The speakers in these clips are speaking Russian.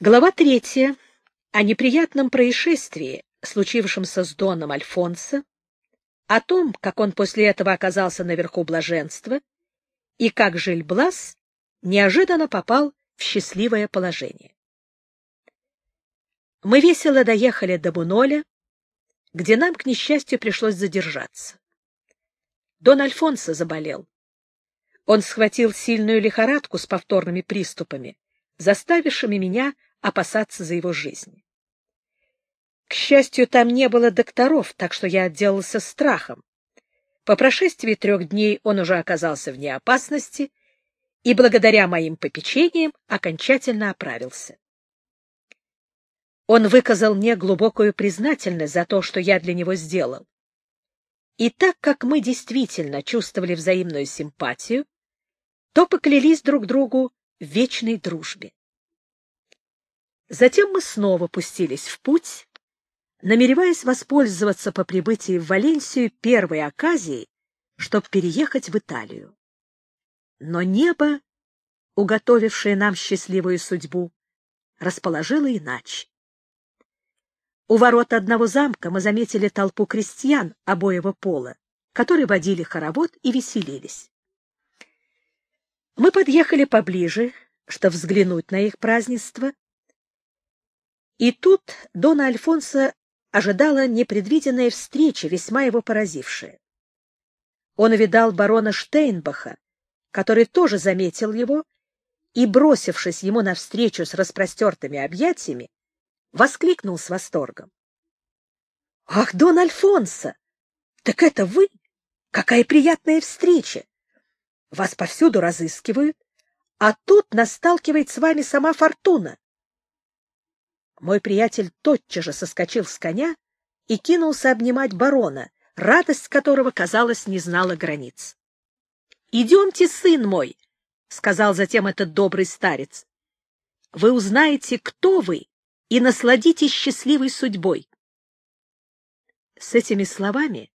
Глава третья. О неприятном происшествии, случившемся с Доном Альфонсо, о том, как он после этого оказался наверху блаженства, и как Жильблас неожиданно попал в счастливое положение. Мы весело доехали до Буноля, где нам, к несчастью, пришлось задержаться. Дон Альфонсо заболел. Он схватил сильную лихорадку с повторными приступами, заставившими меня опасаться за его жизнь. К счастью, там не было докторов, так что я отделался страхом. По прошествии трех дней он уже оказался вне опасности и, благодаря моим попечениям, окончательно оправился. Он выказал мне глубокую признательность за то, что я для него сделал. И так как мы действительно чувствовали взаимную симпатию, то поклялись друг другу вечной дружбе. Затем мы снова пустились в путь, намереваясь воспользоваться по прибытии в Валенсию первой оказией, чтобы переехать в Италию. Но небо, уготовившее нам счастливую судьбу, расположило иначе. У ворот одного замка мы заметили толпу крестьян обоего пола, которые водили хоровод и веселились. Мы подъехали поближе, чтобы взглянуть на их празднество, и тут Дона Альфонсо ожидала непредвиденная встреча, весьма его поразившая. Он увидал барона Штейнбаха, который тоже заметил его, и, бросившись ему навстречу с распростертыми объятиями, воскликнул с восторгом. — Ах, Дон Альфонсо! Так это вы? Какая приятная встреча! Вас повсюду разыскивают, а тут насталкивает с вами сама фортуна. Мой приятель тотчас же соскочил с коня и кинулся обнимать барона, радость которого, казалось, не знала границ. — Идемте, сын мой, — сказал затем этот добрый старец. — Вы узнаете, кто вы, и насладитесь счастливой судьбой. С этими словами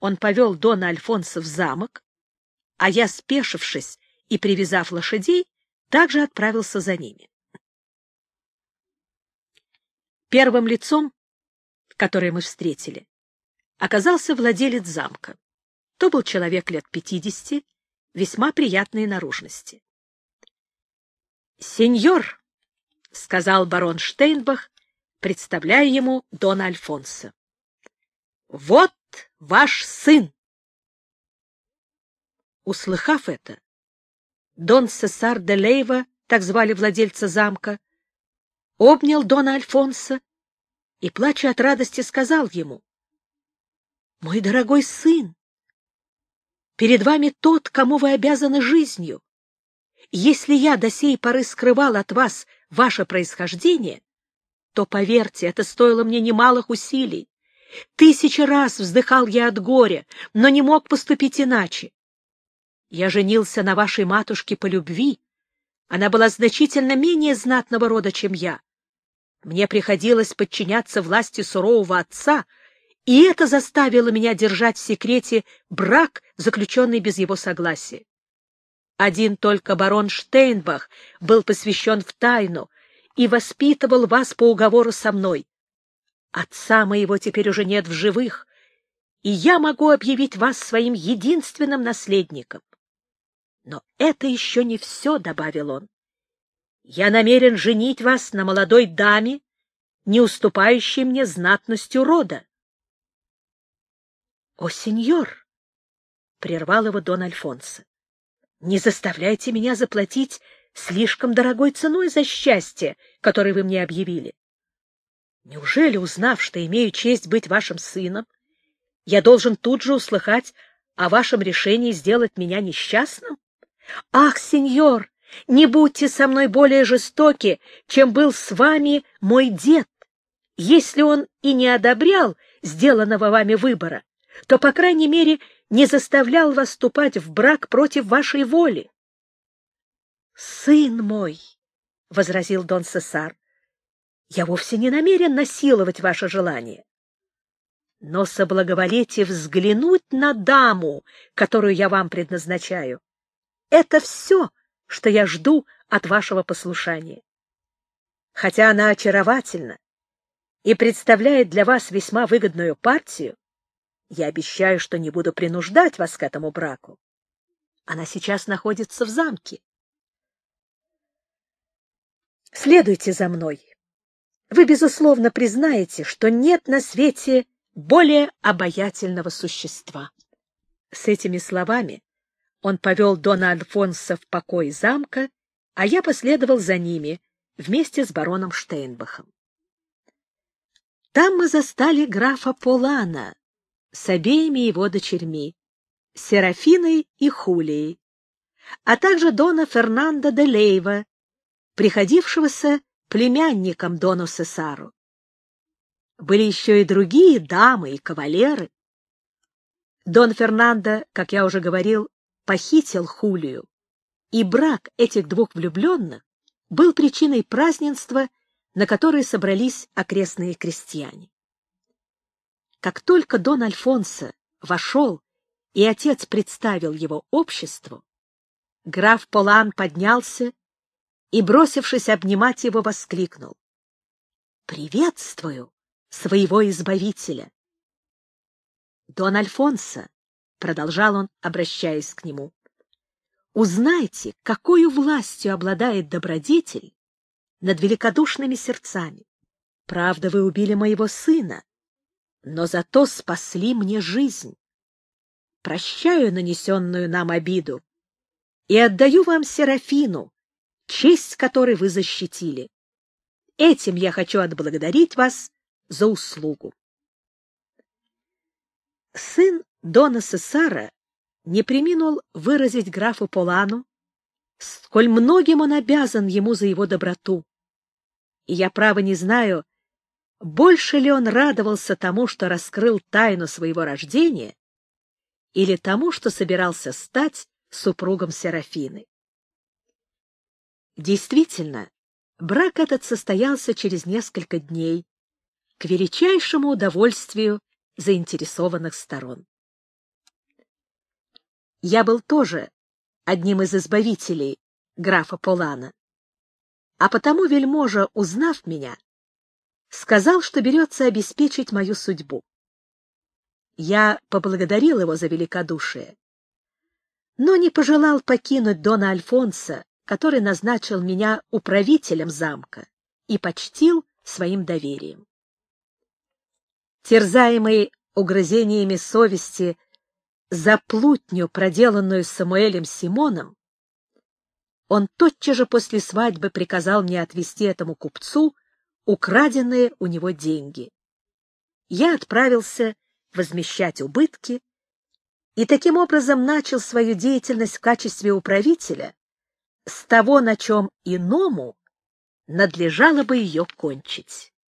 он повел Дона Альфонса в замок, а я, спешившись и привязав лошадей, также отправился за ними. Первым лицом, которое мы встретили, оказался владелец замка. То был человек лет пятидесяти, весьма приятной наружности. «Сеньор», — сказал барон Штейнбах, представляя ему Дона Альфонса, — «вот ваш сын». Услыхав это, Дон Сесар де Лейва, так звали владельца замка, обнял Дона Альфонса и, плача от радости, сказал ему, «Мой дорогой сын, перед вами тот, кому вы обязаны жизнью. Если я до сей поры скрывал от вас ваше происхождение, то, поверьте, это стоило мне немалых усилий. Тысячи раз вздыхал я от горя, но не мог поступить иначе. Я женился на вашей матушке по любви. Она была значительно менее знатного рода, чем я. Мне приходилось подчиняться власти сурового отца, и это заставило меня держать в секрете брак, заключенный без его согласия. Один только барон Штейнбах был посвящен в тайну и воспитывал вас по уговору со мной. Отца моего теперь уже нет в живых, и я могу объявить вас своим единственным наследником. Но это еще не все, — добавил он. Я намерен женить вас на молодой даме, не уступающей мне знатностью рода. — О, сеньор! — прервал его Дон Альфонсо. — Не заставляйте меня заплатить слишком дорогой ценой за счастье, которое вы мне объявили. Неужели, узнав, что имею честь быть вашим сыном, я должен тут же услыхать о вашем решении сделать меня несчастным? Ах, сеньор, не будьте со мной более жестоки, чем был с вами мой дед. Если он и не одобрял сделанного вами выбора, то, по крайней мере, не заставлял вас вступать в брак против вашей воли. — Сын мой, — возразил Дон Сесар, — я вовсе не намерен насиловать ваше желание. Но соблаговолите взглянуть на даму, которую я вам предназначаю. Это все, что я жду от вашего послушания. хотя она очаровательна и представляет для вас весьма выгодную партию, я обещаю, что не буду принуждать вас к этому браку. Она сейчас находится в замке. Следуйте за мной. Вы, безусловно, признаете, что нет на свете более обаятельного существа. С этими словами он повел Дона Альфонса в покой замка, а я последовал за ними вместе с бароном Штейнбахом. Там мы застали графа Полана с обеими его дочерьми, Серафиной и Хулией, а также дона Фернандо де Лейва, приходившегося племянником дону Сесару. Были еще и другие дамы и кавалеры. Дон Фернандо, как я уже говорил, похитил Хулию, и брак этих двух влюбленных был причиной празднества, на которое собрались окрестные крестьяне. Как только Дон Альфонсо вошел и отец представил его обществу, граф Полан поднялся и, бросившись обнимать его, воскликнул. «Приветствую своего избавителя!» «Дон Альфонсо», — продолжал он, обращаясь к нему, — «узнайте, какой властью обладает добродетель над великодушными сердцами. Правда, вы убили моего сына, но зато спасли мне жизнь прощаю нанесенную нам обиду и отдаю вам Серафину, честь которой вы защитили. Этим я хочу отблагодарить вас за услугу. Сын Дона Сесара не приминул выразить графу Полану, сколь многим он обязан ему за его доброту. И я, право, не знаю, больше ли он радовался тому, что раскрыл тайну своего рождения, или тому, что собирался стать супругом Серафины. Действительно, брак этот состоялся через несколько дней, к величайшему удовольствию заинтересованных сторон. Я был тоже одним из избавителей графа Полана, а потому вельможа, узнав меня, сказал, что берется обеспечить мою судьбу. Я поблагодарил его за великодушие, но не пожелал покинуть Дона Альфонса, который назначил меня управителем замка и почтил своим доверием. Терзаемый угрызениями совести за плутню, проделанную Самуэлем Симоном, он тотчас же после свадьбы приказал мне отвезти этому купцу украденные у него деньги. Я отправился возмещать убытки и таким образом начал свою деятельность в качестве управителя с того, на чем иному надлежало бы ее кончить.